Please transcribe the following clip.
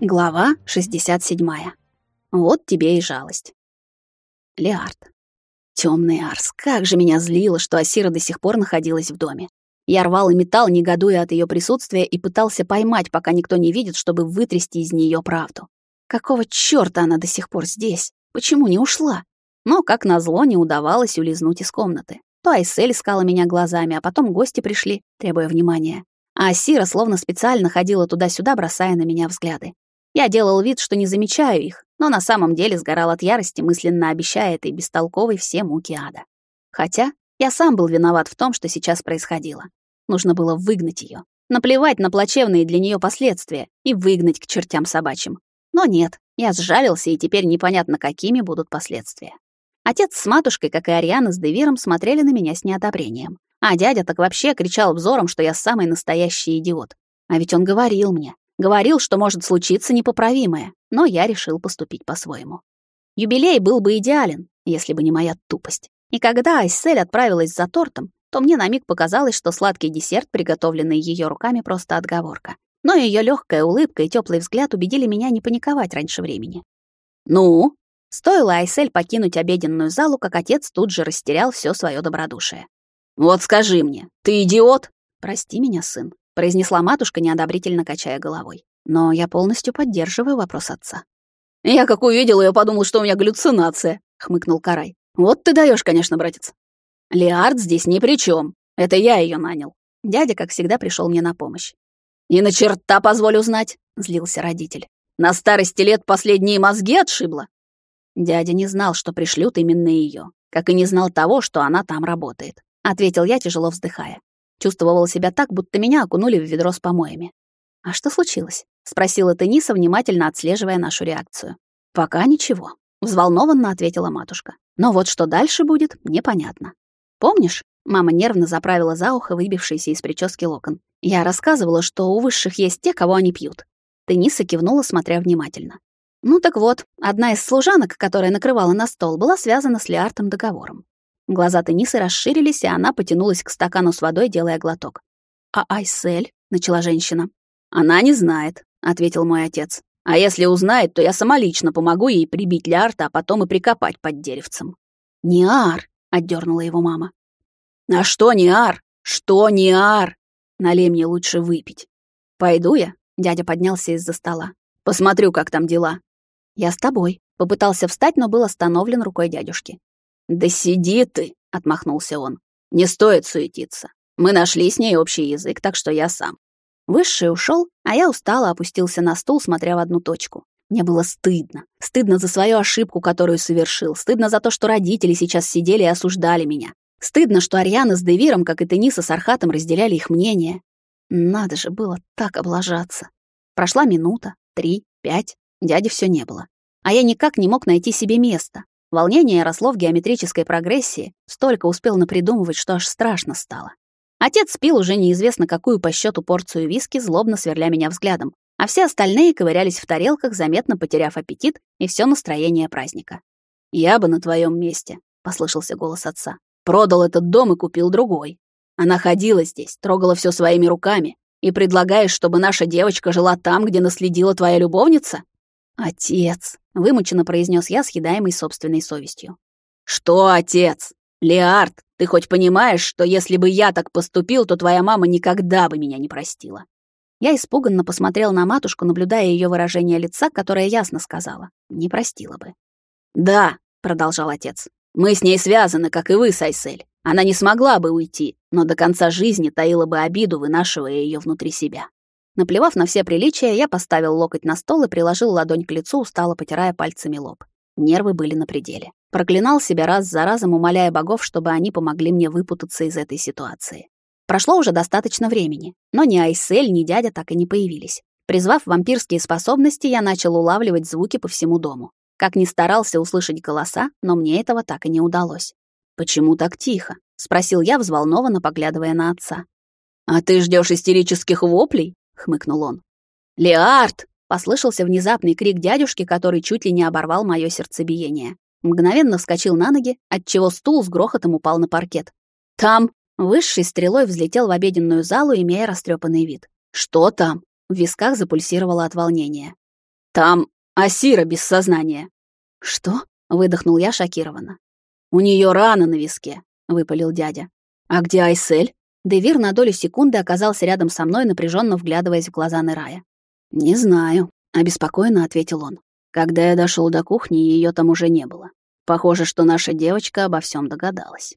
Глава 67. Вот тебе и жалость. Леард. Темный Арс, как же меня злило, что Асира до сих пор находилась в доме. Я рвал и металл, негодуя от ее присутствия, и пытался поймать, пока никто не видит, чтобы вытрясти из нее правду. Какого чёрта она до сих пор здесь? Почему не ушла? Но, как назло, не удавалось улизнуть из комнаты. То Айсель искала меня глазами, а потом гости пришли, требуя внимания. А Асира словно специально ходила туда-сюда, бросая на меня взгляды. Я делал вид, что не замечаю их, но на самом деле сгорал от ярости, мысленно обещая этой бестолковой все муки ада. Хотя я сам был виноват в том, что сейчас происходило. Нужно было выгнать ее, наплевать на плачевные для нее последствия и выгнать к чертям собачьим. Но нет, я сжалился, и теперь непонятно, какими будут последствия. Отец с матушкой, как и Ариана с Девиром, смотрели на меня с неодобрением. А дядя так вообще кричал взором, что я самый настоящий идиот. А ведь он говорил мне, Говорил, что может случиться непоправимое, но я решил поступить по-своему. Юбилей был бы идеален, если бы не моя тупость. И когда Айсель отправилась за тортом, то мне на миг показалось, что сладкий десерт, приготовленный ее руками, просто отговорка. Но ее легкая улыбка и теплый взгляд убедили меня не паниковать раньше времени. «Ну?» Стоило Айсель покинуть обеденную залу, как отец тут же растерял все свое добродушие. «Вот скажи мне, ты идиот?» «Прости меня, сын произнесла матушка, неодобрительно качая головой. Но я полностью поддерживаю вопрос отца. Я как увидел ее, подумал, что у меня галлюцинация, хмыкнул Карай. Вот ты даешь, конечно, братец. Леард здесь ни при чем. Это я ее нанял. Дядя, как всегда, пришел мне на помощь. «И на черта позволю знать», — злился родитель. «На старости лет последние мозги отшибло». Дядя не знал, что пришлют именно ее, как и не знал того, что она там работает, ответил я, тяжело вздыхая. Чувствовала себя так, будто меня окунули в ведро с помоями. «А что случилось?» — спросила Тениса, внимательно отслеживая нашу реакцию. «Пока ничего», — взволнованно ответила матушка. «Но вот что дальше будет, непонятно. Помнишь?» — мама нервно заправила за ухо выбившийся из прически локон. «Я рассказывала, что у высших есть те, кого они пьют». Тениса кивнула, смотря внимательно. Ну так вот, одна из служанок, которая накрывала на стол, была связана с Леартом договором. Глаза Тенисы расширились, и она потянулась к стакану с водой, делая глоток. «А Айсель?» — начала женщина. «Она не знает», — ответил мой отец. «А если узнает, то я самолично помогу ей прибить Лярта, а потом и прикопать под деревцем». «Не ар!» — отдернула его мама. «А что не ар? Что не ар? Налей мне лучше выпить». «Пойду я?» — дядя поднялся из-за стола. «Посмотрю, как там дела». «Я с тобой». Попытался встать, но был остановлен рукой дядюшки. «Да сиди ты!» — отмахнулся он. «Не стоит суетиться. Мы нашли с ней общий язык, так что я сам». Высший ушел, а я устало опустился на стул, смотря в одну точку. Мне было стыдно. Стыдно за свою ошибку, которую совершил. Стыдно за то, что родители сейчас сидели и осуждали меня. Стыдно, что Ариана с Девиром, как и Тениса с Архатом, разделяли их мнение. Надо же было так облажаться. Прошла минута, три, пять. Дяди все не было. А я никак не мог найти себе места. Волнение росло в геометрической прогрессии, столько успел напридумывать, что аж страшно стало. Отец пил уже неизвестно какую по счету порцию виски, злобно сверля меня взглядом, а все остальные ковырялись в тарелках, заметно потеряв аппетит и все настроение праздника. «Я бы на твоем месте», — послышался голос отца. «Продал этот дом и купил другой. Она ходила здесь, трогала все своими руками. И предлагаешь, чтобы наша девочка жила там, где наследила твоя любовница? «Отец», — вымученно произнес я, съедаемый собственной совестью. «Что, отец? Леард, ты хоть понимаешь, что если бы я так поступил, то твоя мама никогда бы меня не простила?» Я испуганно посмотрел на матушку, наблюдая ее выражение лица, которое ясно сказала. Не простила бы. «Да», — продолжал отец, — «мы с ней связаны, как и вы, Сайсель. Она не смогла бы уйти, но до конца жизни таила бы обиду, вынашивая ее внутри себя. Наплевав на все приличия, я поставил локоть на стол и приложил ладонь к лицу, устало потирая пальцами лоб. Нервы были на пределе. Проклинал себя раз за разом, умоляя богов, чтобы они помогли мне выпутаться из этой ситуации. Прошло уже достаточно времени, но ни Айсель, ни дядя так и не появились. Призвав вампирские способности, я начал улавливать звуки по всему дому. Как ни старался услышать голоса, но мне этого так и не удалось. «Почему так тихо?» — спросил я, взволнованно поглядывая на отца. «А ты ждешь истерических воплей?» Хмыкнул он. «Леард!» — послышался внезапный крик дядюшки, который чуть ли не оборвал мое сердцебиение. Мгновенно вскочил на ноги, отчего стул с грохотом упал на паркет. «Там!» — высшей стрелой взлетел в обеденную залу, имея растрепанный вид. «Что там?» — в висках запульсировало от волнения. Там Асира без сознания». «Что?» — выдохнул я шокированно. «У нее рана на виске», — выпалил дядя. «А где Айсель?» Девир на долю секунды оказался рядом со мной, напряженно вглядываясь в глаза Нерая. «Не знаю», — обеспокоенно ответил он. Когда я дошел до кухни, ее там уже не было. Похоже, что наша девочка обо всем догадалась.